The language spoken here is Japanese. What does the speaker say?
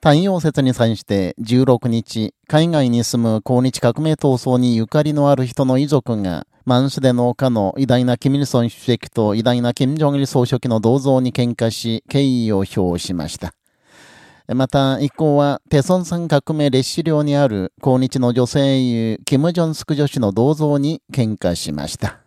太陽節に際して16日、海外に住む抗日革命闘争にゆかりのある人の遺族が、マンスデ農家の偉大なキム・イルソン主席と偉大なキム・ジョンイル総書記の銅像に喧嘩し、敬意を表しました。また、一行は、テソン山革命列車領にある、抗日の女性優、キム・ジョンスク女子の銅像に喧嘩しました。